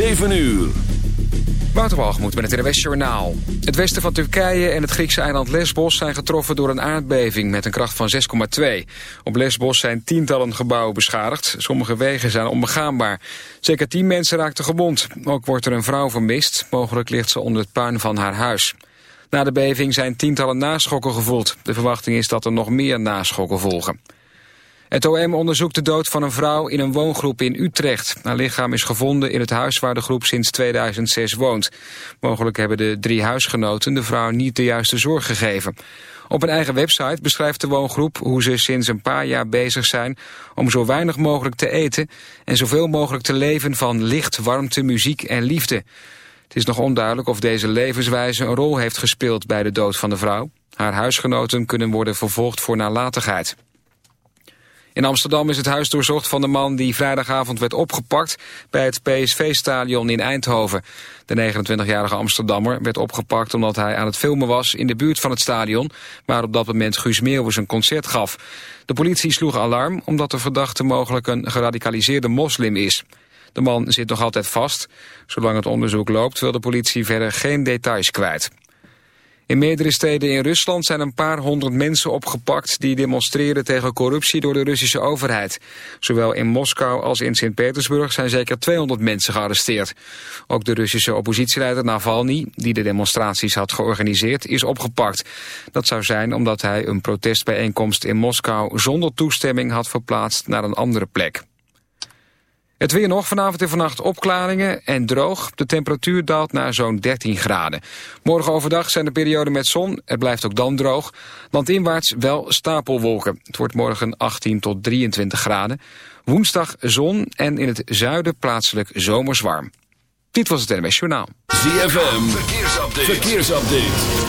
7 uur. Waterwalgemoed met het NWS Journaal. Het westen van Turkije en het Griekse eiland Lesbos zijn getroffen door een aardbeving met een kracht van 6,2. Op Lesbos zijn tientallen gebouwen beschadigd. Sommige wegen zijn onbegaanbaar. Zeker tien mensen raakten gewond. Ook wordt er een vrouw vermist. Mogelijk ligt ze onder het puin van haar huis. Na de beving zijn tientallen naschokken gevoeld. De verwachting is dat er nog meer naschokken volgen. Het OM onderzoekt de dood van een vrouw in een woongroep in Utrecht. Haar lichaam is gevonden in het huis waar de groep sinds 2006 woont. Mogelijk hebben de drie huisgenoten de vrouw niet de juiste zorg gegeven. Op een eigen website beschrijft de woongroep hoe ze sinds een paar jaar bezig zijn om zo weinig mogelijk te eten en zoveel mogelijk te leven van licht, warmte, muziek en liefde. Het is nog onduidelijk of deze levenswijze een rol heeft gespeeld bij de dood van de vrouw. Haar huisgenoten kunnen worden vervolgd voor nalatigheid. In Amsterdam is het huis doorzocht van de man die vrijdagavond werd opgepakt bij het PSV-stadion in Eindhoven. De 29-jarige Amsterdammer werd opgepakt omdat hij aan het filmen was in de buurt van het stadion, waar op dat moment Guus Meeuwis een concert gaf. De politie sloeg alarm omdat de verdachte mogelijk een geradicaliseerde moslim is. De man zit nog altijd vast. Zolang het onderzoek loopt wil de politie verder geen details kwijt. In meerdere steden in Rusland zijn een paar honderd mensen opgepakt... die demonstreren tegen corruptie door de Russische overheid. Zowel in Moskou als in Sint-Petersburg zijn zeker 200 mensen gearresteerd. Ook de Russische oppositieleider Navalny, die de demonstraties had georganiseerd, is opgepakt. Dat zou zijn omdat hij een protestbijeenkomst in Moskou zonder toestemming had verplaatst naar een andere plek. Het weer nog, vanavond en vannacht opklaringen en droog. De temperatuur daalt naar zo'n 13 graden. Morgen overdag zijn er perioden met zon. Het blijft ook dan droog. Landinwaarts wel stapelwolken. Het wordt morgen 18 tot 23 graden. Woensdag zon en in het zuiden plaatselijk zomers warm. Dit was het NWS Journaal. ZFM, verkeersupdate. verkeersupdate.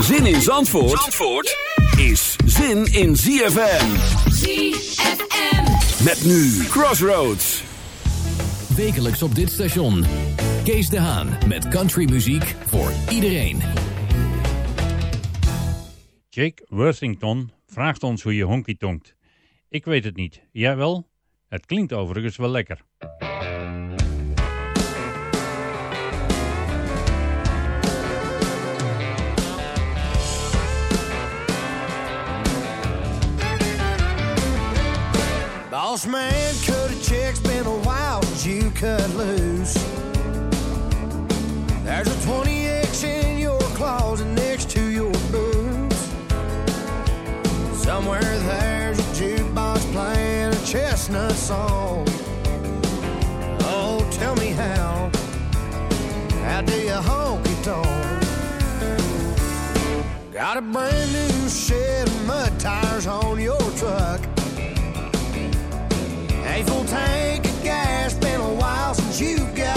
Zin in Zandvoort, Zandvoort is zin in ZFM. ZFM. Met nu Crossroads. Wekelijks op dit station. Kees de Haan met countrymuziek voor iedereen. Jake Worthington vraagt ons hoe je honky tonkt. Ik weet het niet. Jij wel? Het klinkt overigens wel lekker. Boss man, cut a check's been a while since you cut loose. There's a 20X in your closet next to your boots. Somewhere there's a jukebox playing a chestnut song. Oh, tell me how, how do you honky tonk? Got a brand new set of mud tires on your truck. A full tank of gas, been a while since you got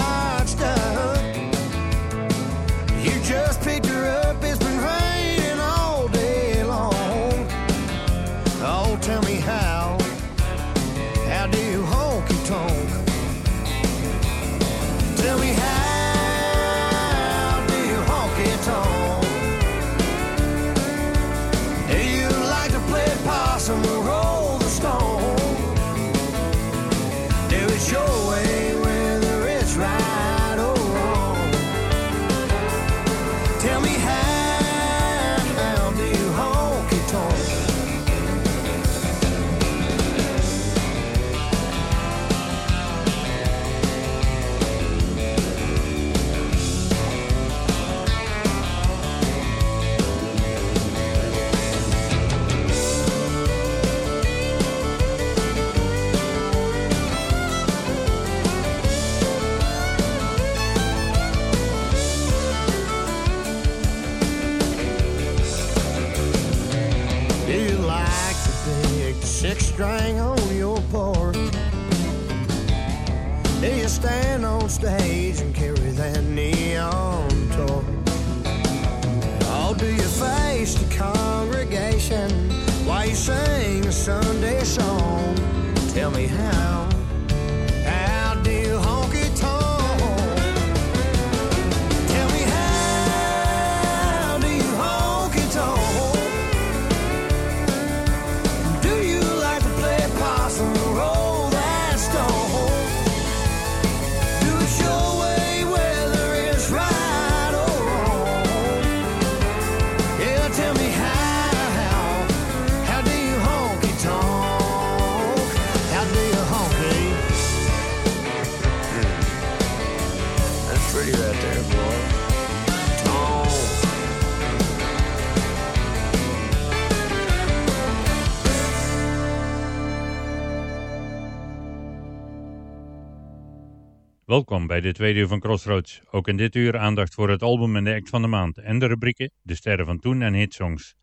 Welkom bij de tweede uur van Crossroads. Ook in dit uur aandacht voor het album en de act van de maand. En de rubrieken De Sterren van Toen en Hitsongs.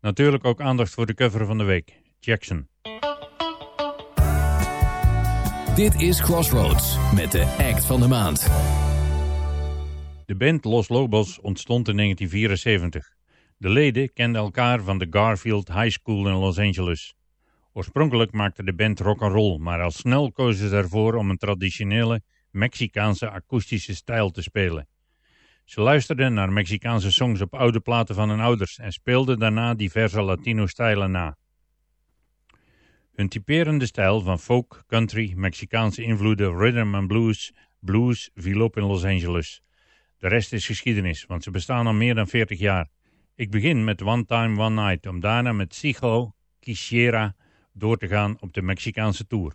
Natuurlijk ook aandacht voor de cover van de week. Jackson. Dit is Crossroads met de act van de maand. De band Los Lobos ontstond in 1974. De leden kenden elkaar van de Garfield High School in Los Angeles. Oorspronkelijk maakte de band rock and roll, maar al snel kozen ze ervoor om een traditionele Mexicaanse akoestische stijl te spelen. Ze luisterden naar Mexicaanse songs op oude platen van hun ouders en speelden daarna diverse Latino-stijlen na. Hun typerende stijl van folk, country, Mexicaanse invloeden, rhythm and blues, blues viel op in Los Angeles. De rest is geschiedenis, want ze bestaan al meer dan 40 jaar. Ik begin met One Time One Night, om daarna met Sigo Quisiera door te gaan op de Mexicaanse tour.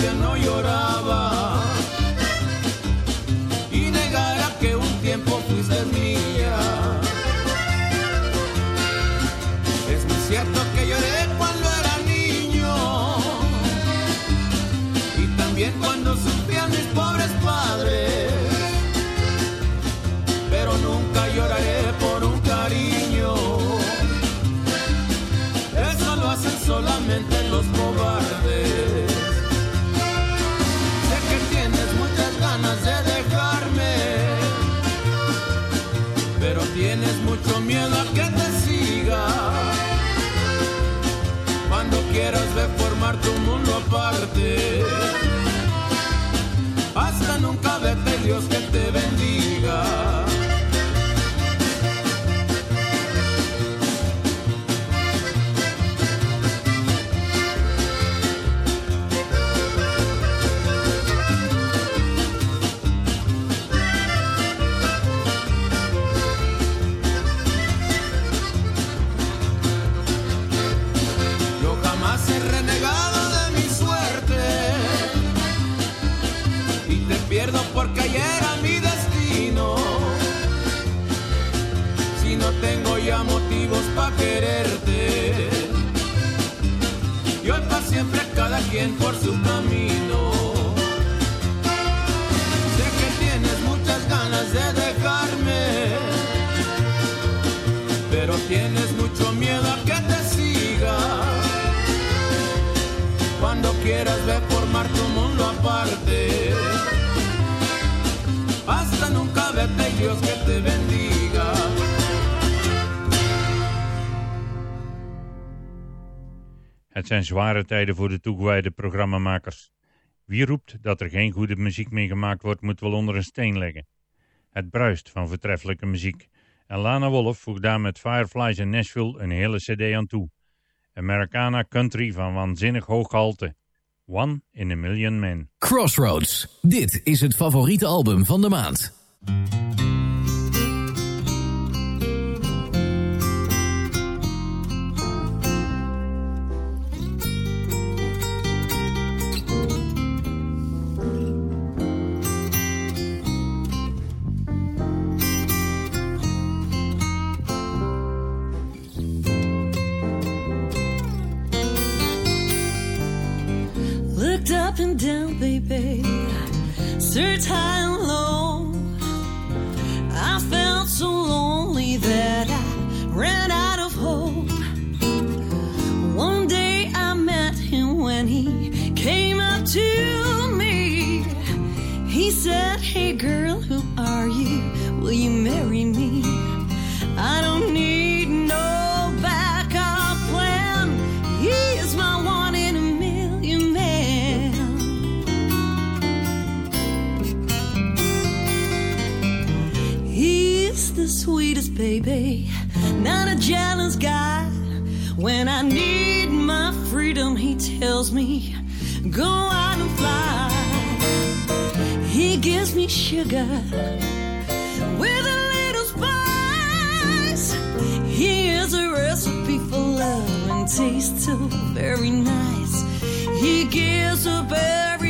Ausencia, no lloraba. otro mundo aparte. Por su camino. Sé que tienes muchas ganas de dejarme, pero tienes mucho miedo a que te siga. Cuando quieras ver formar tu mundo aparte. Hasta nunca vete Dios que te bendiga. Het zijn zware tijden voor de toegewijde programmamakers. Wie roept dat er geen goede muziek meer gemaakt wordt, moet wel onder een steen leggen. Het bruist van voortreffelijke muziek. En Lana Wolf voegt daar met Fireflies in Nashville een hele cd aan toe. Americana country van waanzinnig hoog gehalte. One in a Million Men. Crossroads. Dit is het favoriete album van de maand. Looked up and down, baby. Searched high and low. I felt so lonely that I ran out of hope. One day I met him when he came up to me. He said, Hey girl, who are you? Will you marry me? I don't need the sweetest baby, not a jealous guy. When I need my freedom, he tells me, go out and fly. He gives me sugar with a little spice. He is a recipe for love and tastes so very nice. He gives up everything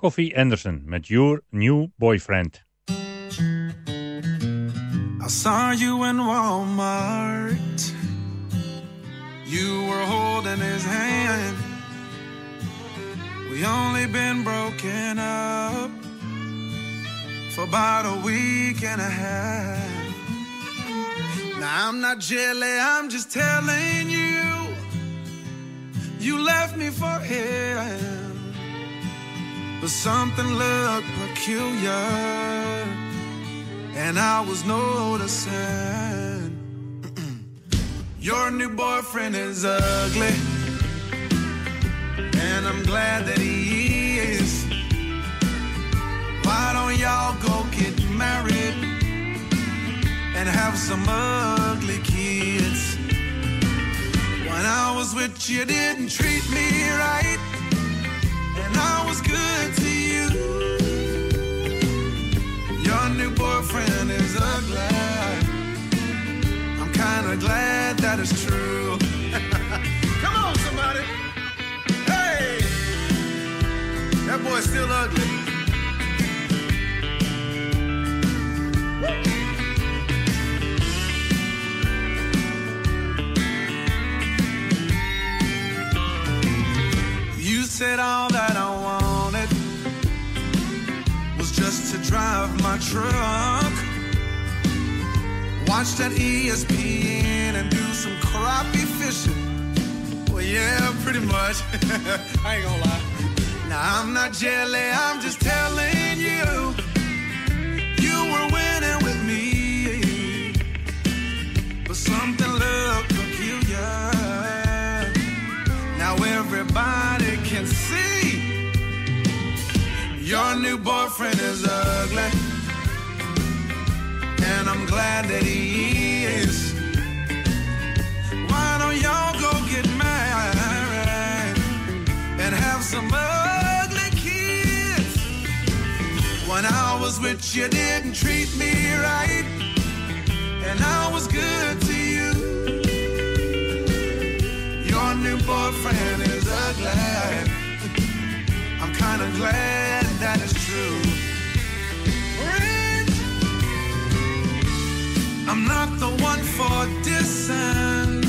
Coffey Anderson met Your New Boyfriend. I saw you in Walmart. You were holding his hand. We only been broken up for about a week and a half. Now I'm not jelly, I'm just telling you. You left me for him, but something looked peculiar and I was noticing your new boyfriend is ugly, and I'm glad that he is. Why don't y'all go get married and have some ugly kids? When I was with you, didn't treat me right, glad that it's true. Come on, somebody. Hey! That boy's still ugly. You said all that drive my truck. Watch that ESPN and do some crappie fishing. Well, yeah, pretty much. I ain't gonna lie. Now, I'm not jelly, I'm just telling you. You were winning with me. But something looked peculiar. Now everybody your new boyfriend is ugly. And I'm glad that he is. Why don't y'all go get married and have some ugly kids? When I was with you, didn't treat me right. And I was good to you. Your new boyfriend is ugly. I'm kinda glad that it's true. I'm not the one for dissing,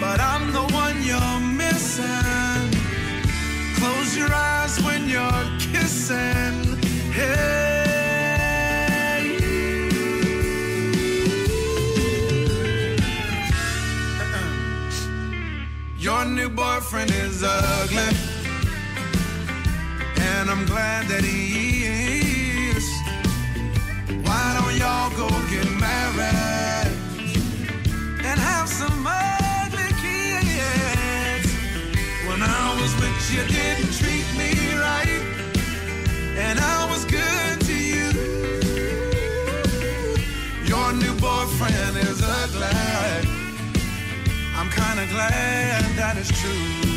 but I'm the one you're missing. Close your eyes when you're kissing. Hey. Uh-uh. Your new boyfriend is ugly. I'm glad that he is. Why don't y'all go get married and have some ugly kids? When I was with you, didn't treat me right, and I was good to you. Your new boyfriend is ugly. I'm kinda glad that it's true.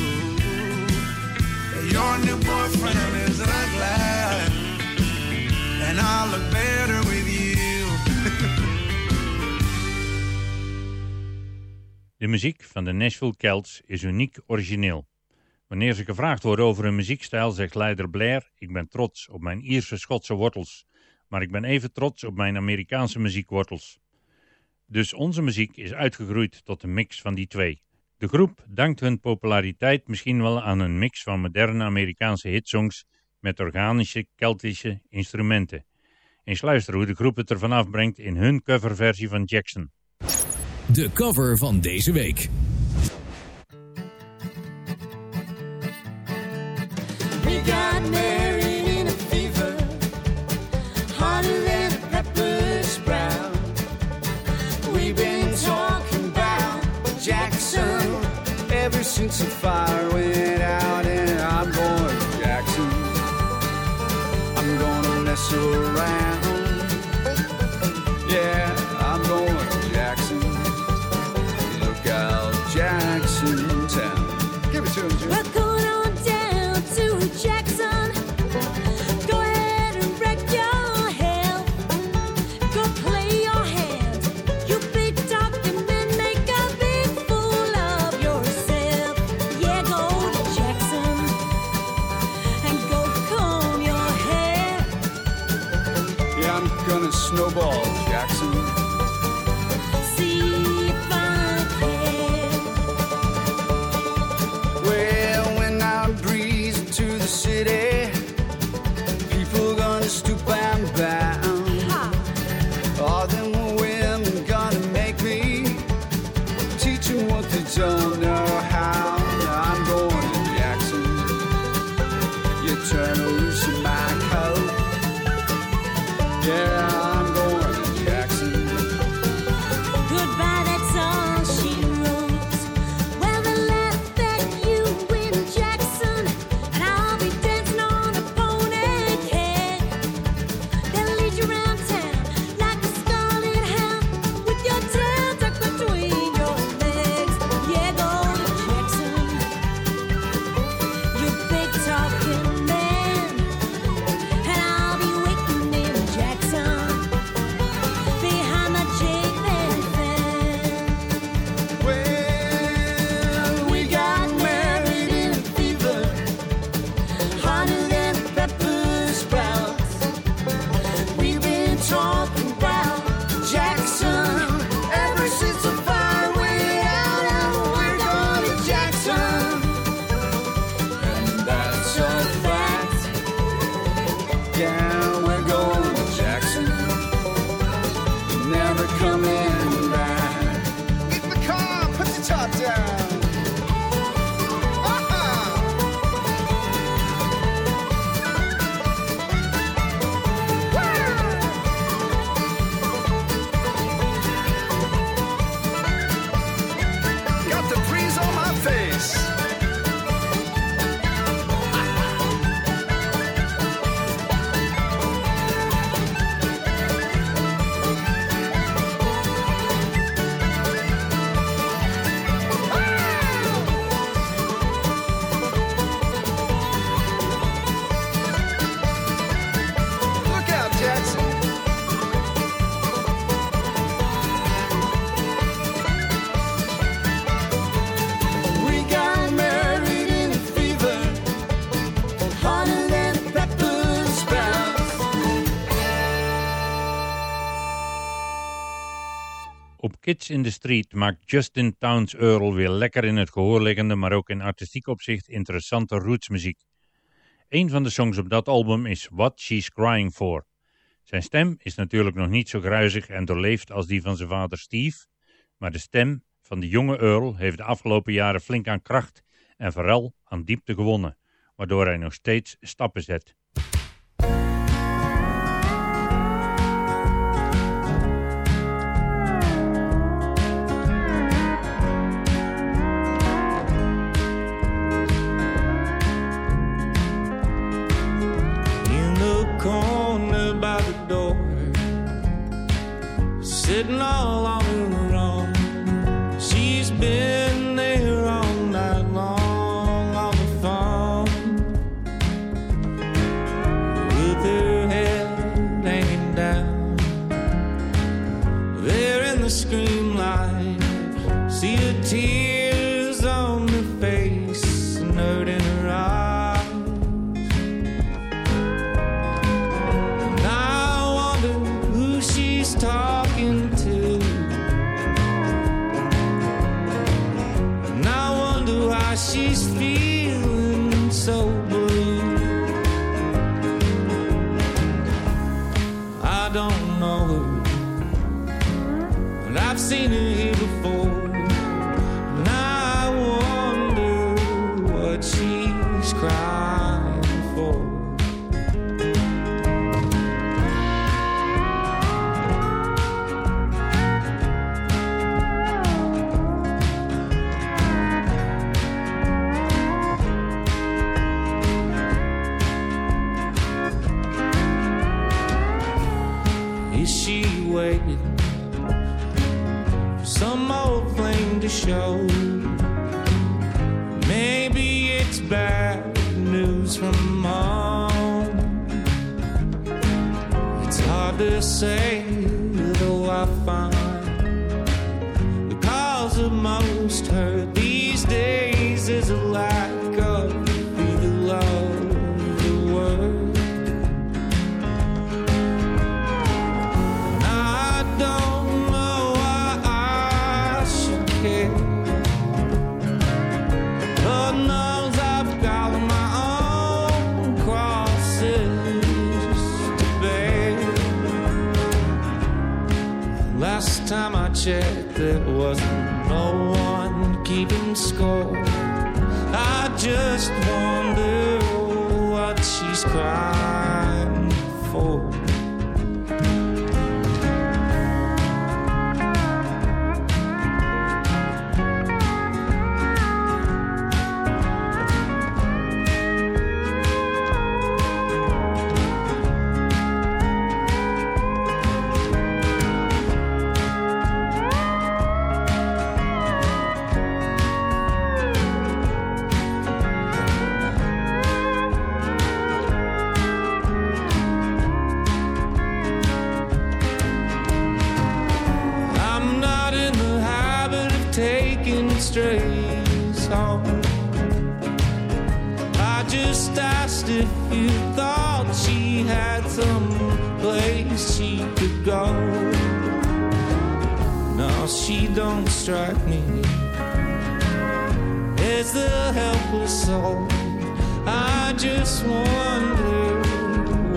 Your new boyfriend is ugly, and I look better with you. De muziek van de Nashville Celts is uniek origineel. Wanneer ze gevraagd worden over hun muziekstijl zegt leider Blair Ik ben trots op mijn Ierse Schotse wortels, maar ik ben even trots op mijn Amerikaanse muziekwortels. Dus onze muziek is uitgegroeid tot een mix van die twee. De groep dankt hun populariteit misschien wel aan een mix van moderne Amerikaanse hitsongs met organische Keltische instrumenten. Eens luisteren hoe de groep het ervan afbrengt in hun coverversie van Jackson. De cover van deze week. We got five. Kids in the Street maakt Justin Towns Earl weer lekker in het gehoor liggende, maar ook in artistiek opzicht interessante rootsmuziek. Een van de songs op dat album is What She's Crying For. Zijn stem is natuurlijk nog niet zo gruizig en doorleefd als die van zijn vader Steve, maar de stem van de jonge Earl heeft de afgelopen jaren flink aan kracht en vooral aan diepte gewonnen, waardoor hij nog steeds stappen zet. so strays home. I just asked if you thought she had some place she could go. No, she don't strike me as the helpless soul. I just wonder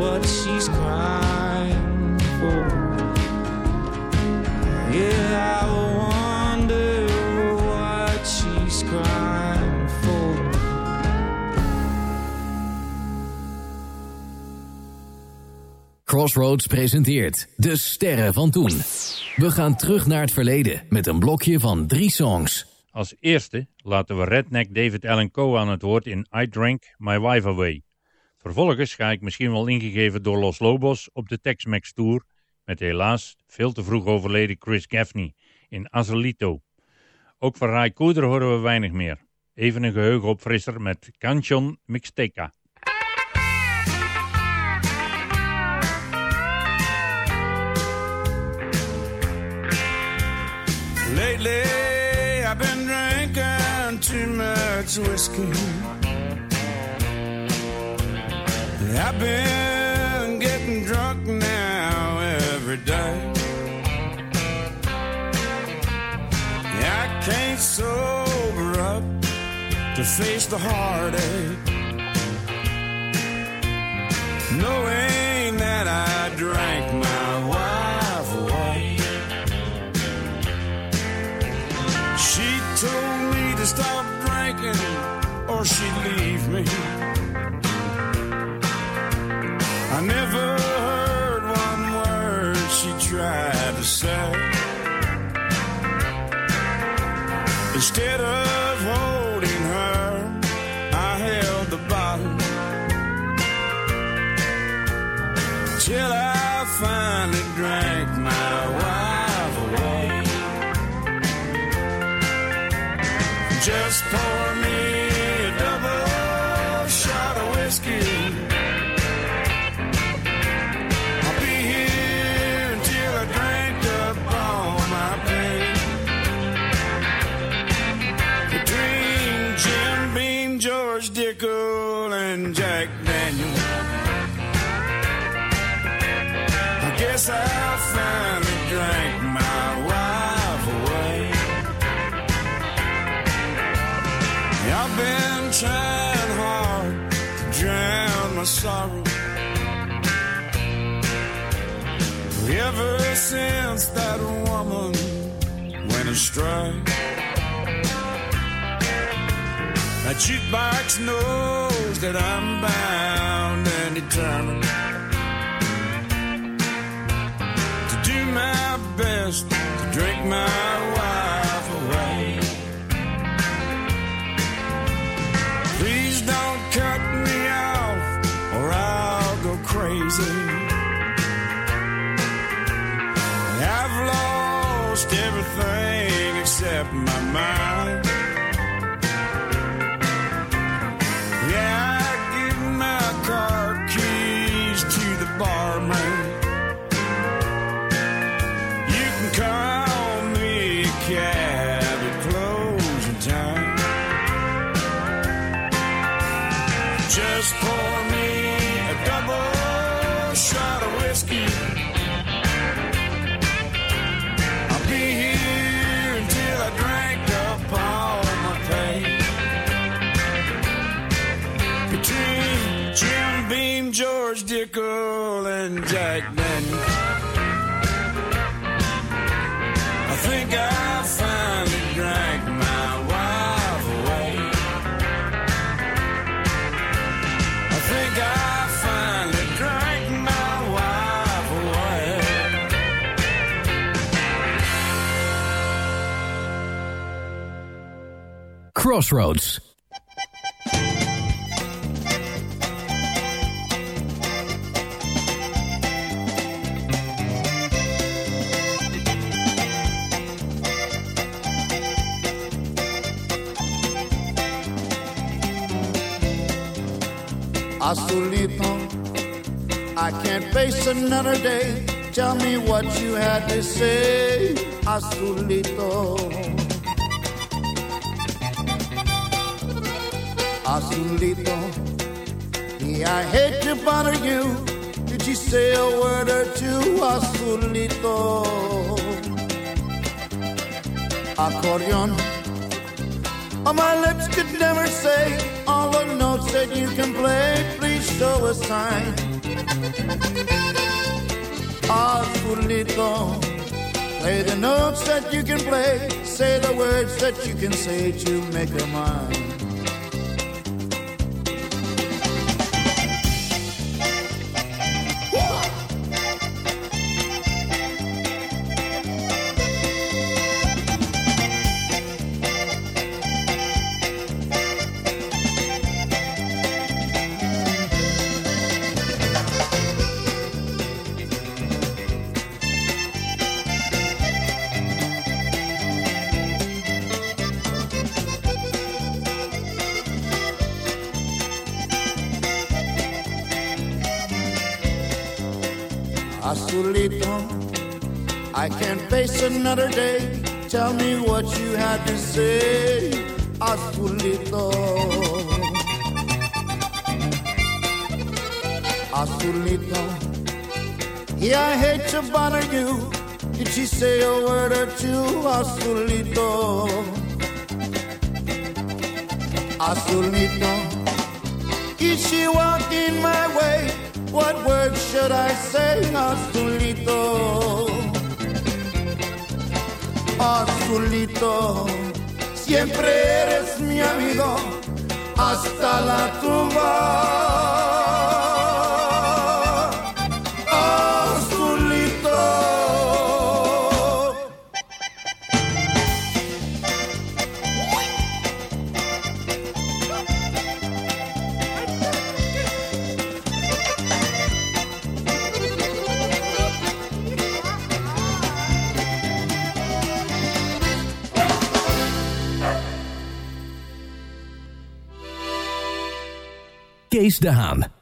what she's crying for. Yeah, I Crossroads presenteert De Sterren van Toen. We gaan terug naar het verleden met een blokje van drie songs. Als eerste laten we redneck David Allen Coe aan het woord in I Drank My Wife Away. Vervolgens ga ik misschien wel ingegeven door Los Lobos op de Tex-Mex Tour met helaas veel te vroeg overleden Chris Gaffney in Azelito. Ook van Ray Cooder horen we weinig meer. Even een geheugenopfrisser met Canchon Mixteca. Lately, I've been drinking too much whiskey. I've been getting drunk now every day. I can't sober up to face the heartache. Knowing that I drank drinking or she'd leave me. I never heard one word she tried to say. Instead of since that woman went astray, that jukebox knows that I'm bound and determined to do my best to drink my And Jack Daniels, I think I finally drank my wife away. I think I finally drank my wife away. Crossroads. Azulito, I can't face another day. Tell me what you had to say, Azulito. Azulito, yeah, I hate to bother you. Did you say a word or two, Azulito? Accordion. Oh, my lips could never say notes that you can play. Please show a sign. Azulito, play the notes that you can play. Say the words that you can say to make her mine. Face another day. Tell me what you had to say, Azulito. Azulito, yeah, I hate to bother you. Did she say a word or two, Azulito? Azulito, is she walking my way? What words should I say, Azulito? Azulito, siempre eres mi amigo hasta la tumba. Kees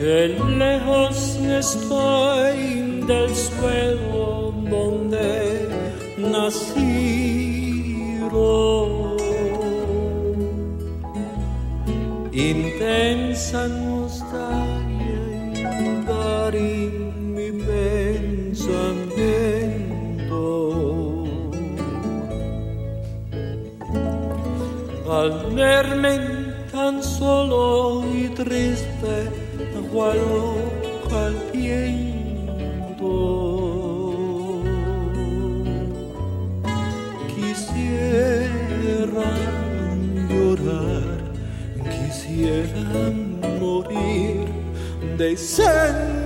que lejos estoy del suelo donde nacieron. Intensa nostalgia inundar en mi pensamiento. Al verme tan solo y triste, al viento. Quisiera llorar, quisiera morir de sentimiento.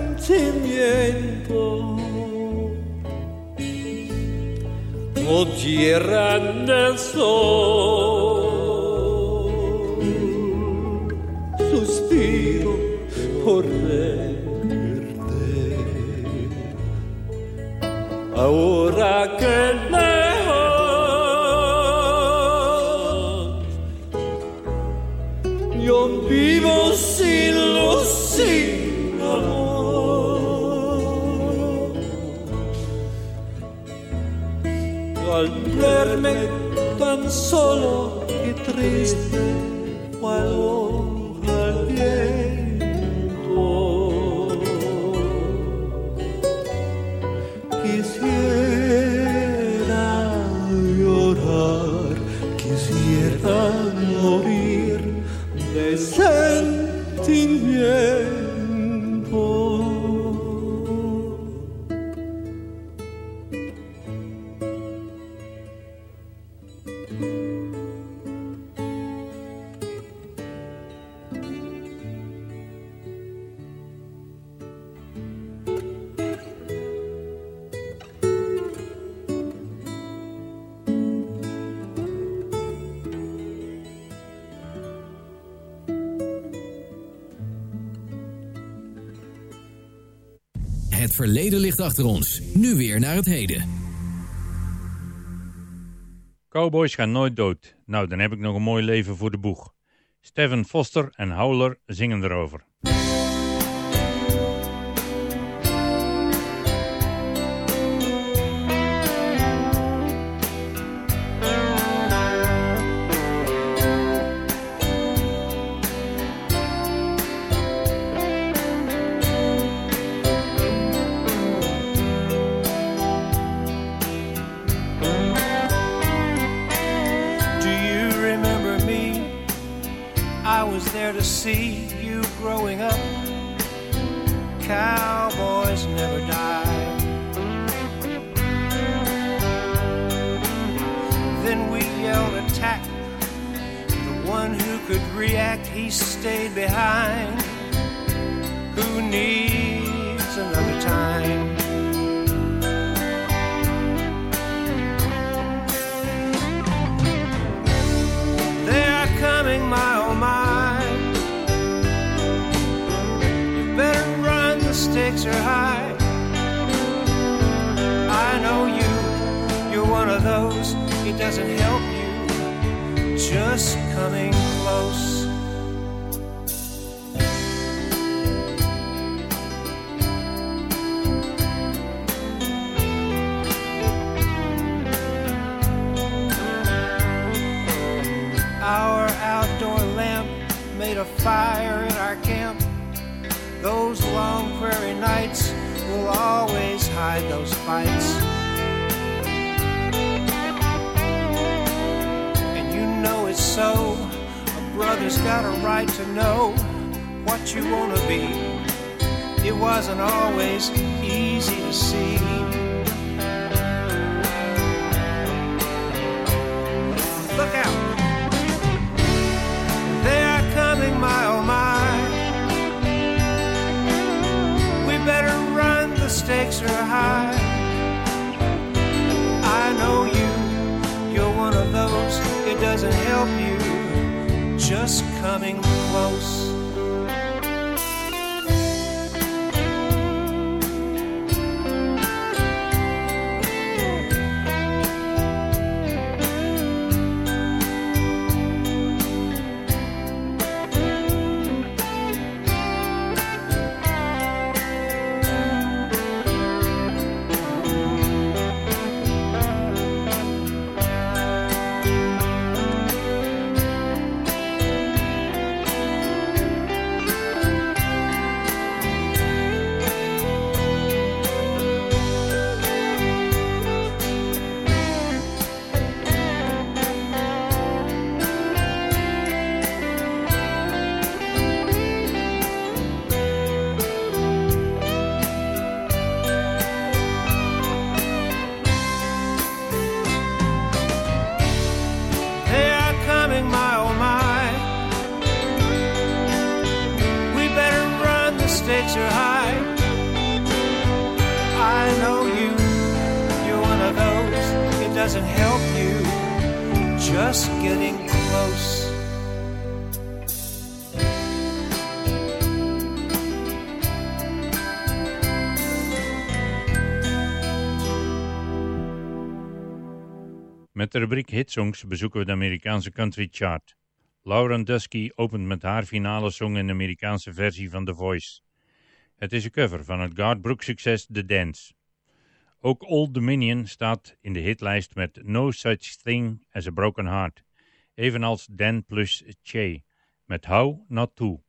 Oh tierra del sol, que lejos yo vivo sin luz, sin amor. Al verme tan solo y triste, Verleden ligt achter ons. Nu weer naar het heden. Cowboys gaan nooit dood. Nou, dan heb ik nog een mooi leven voor de boeg. Steven Foster en Howler zingen erover. Fire in our camp. Those long prairie nights will always hide those fights. And you know it's so. A brother's got a right to know what you want to be. It wasn't always easy to see. Stakes are high. I know you, you're one of those, it doesn't help you. Just coming close. High. I know you, you're. It doesn't help you just getting close. Met de rubriek Hitsongs bezoeken we de Amerikaanse country chart. Lauren Dusky opent met haar finale song in de Amerikaanse versie van The Voice. Het is een cover van het Garth Brooks succes The Dance. Ook Old Dominion staat in de hitlijst met No Such Thing as a Broken Heart, evenals Dan plus Che met How Not To.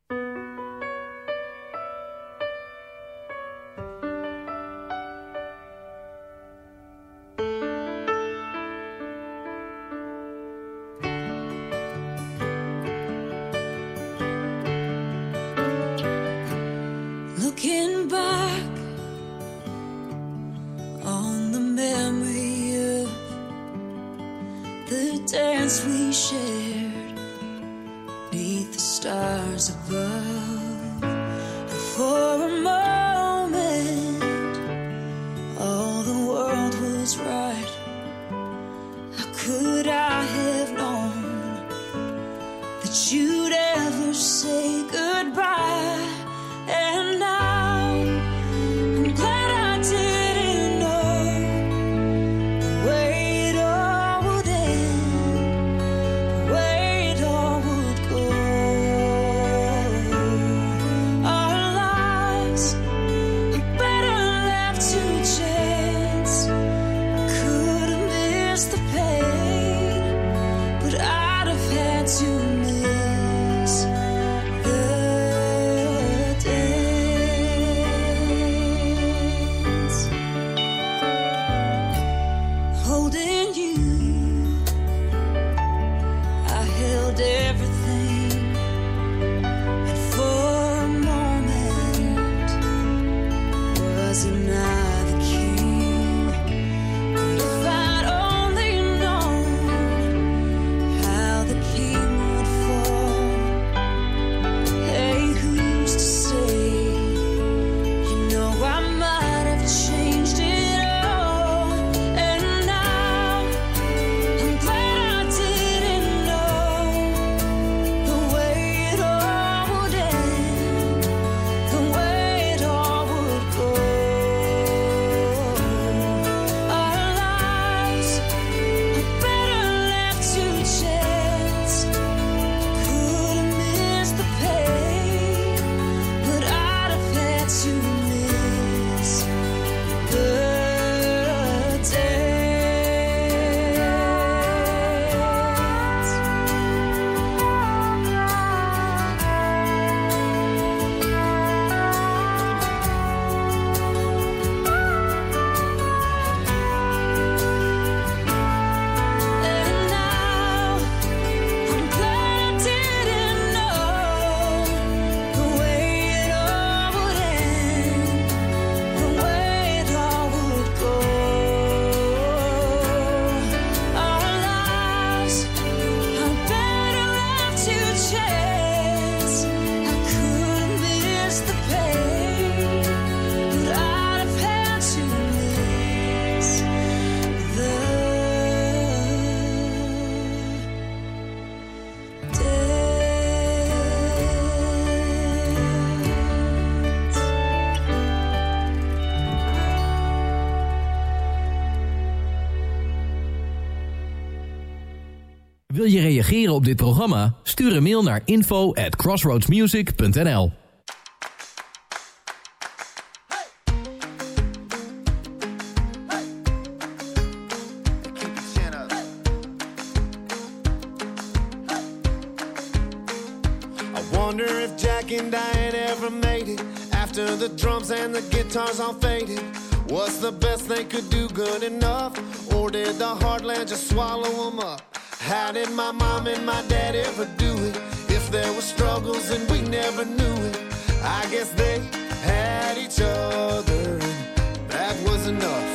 Reageren op dit programma? Stuur een mail naar info at crossroadsmusic.nl the drums and the guitars all faded. Was the best they could do good enough, or did the heartland just swallow them up? How did my mom and my dad ever do it? If there were struggles and we never knew it, I guess they had each other, and that was enough.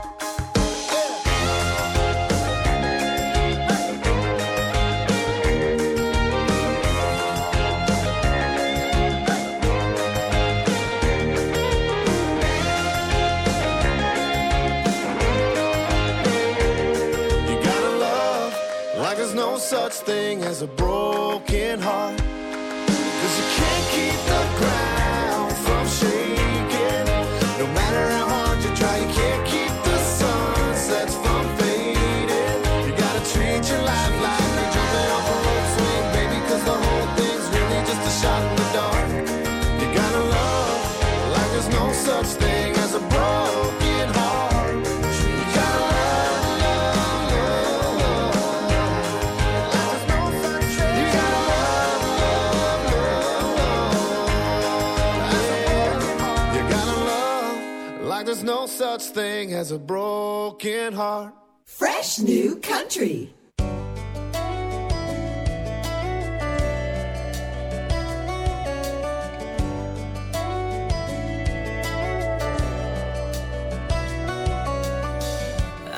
Thing as a broken heart. Cause you can't keep the such thing as a broken heart. Fresh new country.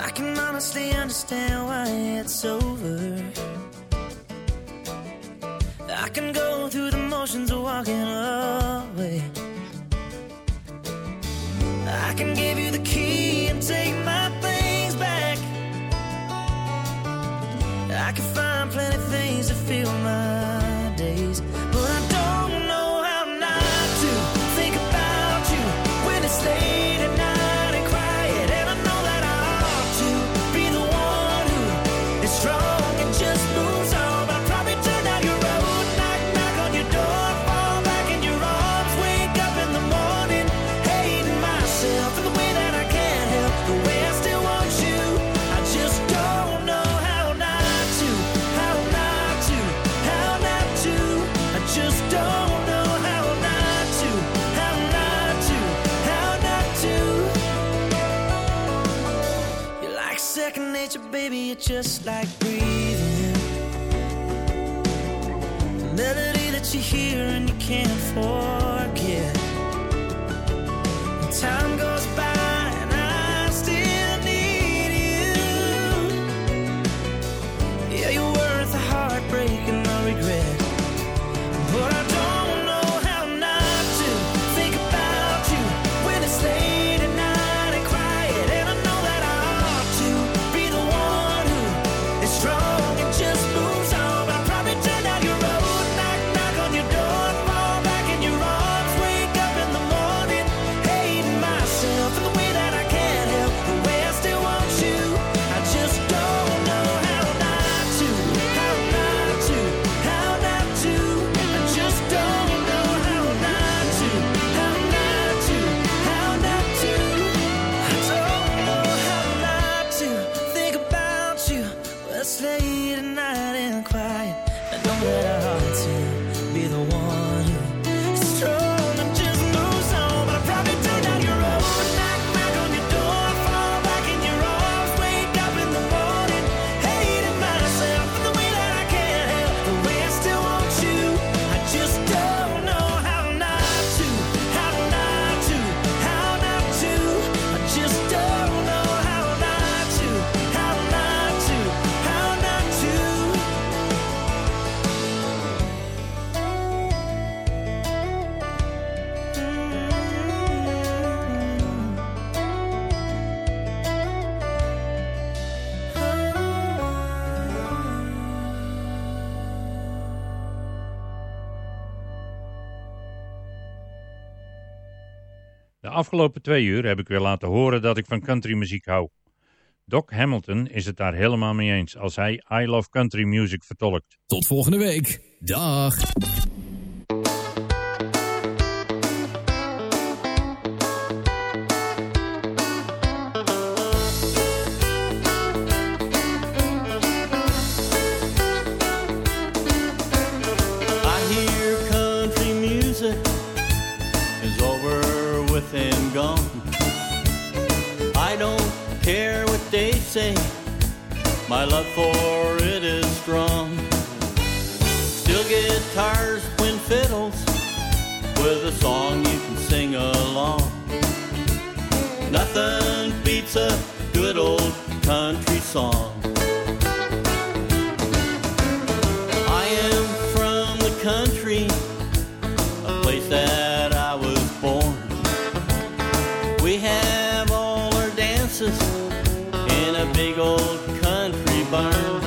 I can honestly understand why it's over. I can go through the motions of walking away. I can give you the key and take my things back. I can find plenty things to You're just like breathing. A Melody that you hear and you can't forget. Afgelopen twee uur heb ik weer laten horen dat ik van countrymuziek hou. Doc Hamilton is het daar helemaal mee eens als hij I Love Country Music vertolkt. Tot volgende week. Dag. Song. I am from the country, a place that I was born. We have all our dances in a big old country barn.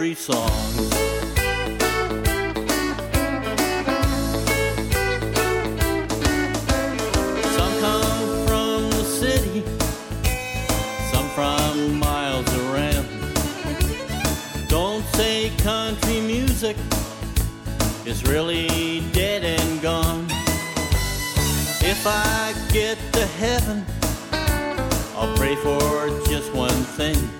Country songs. Some come from the city, some from miles around. Don't say country music is really dead and gone. If I get to heaven, I'll pray for just one thing.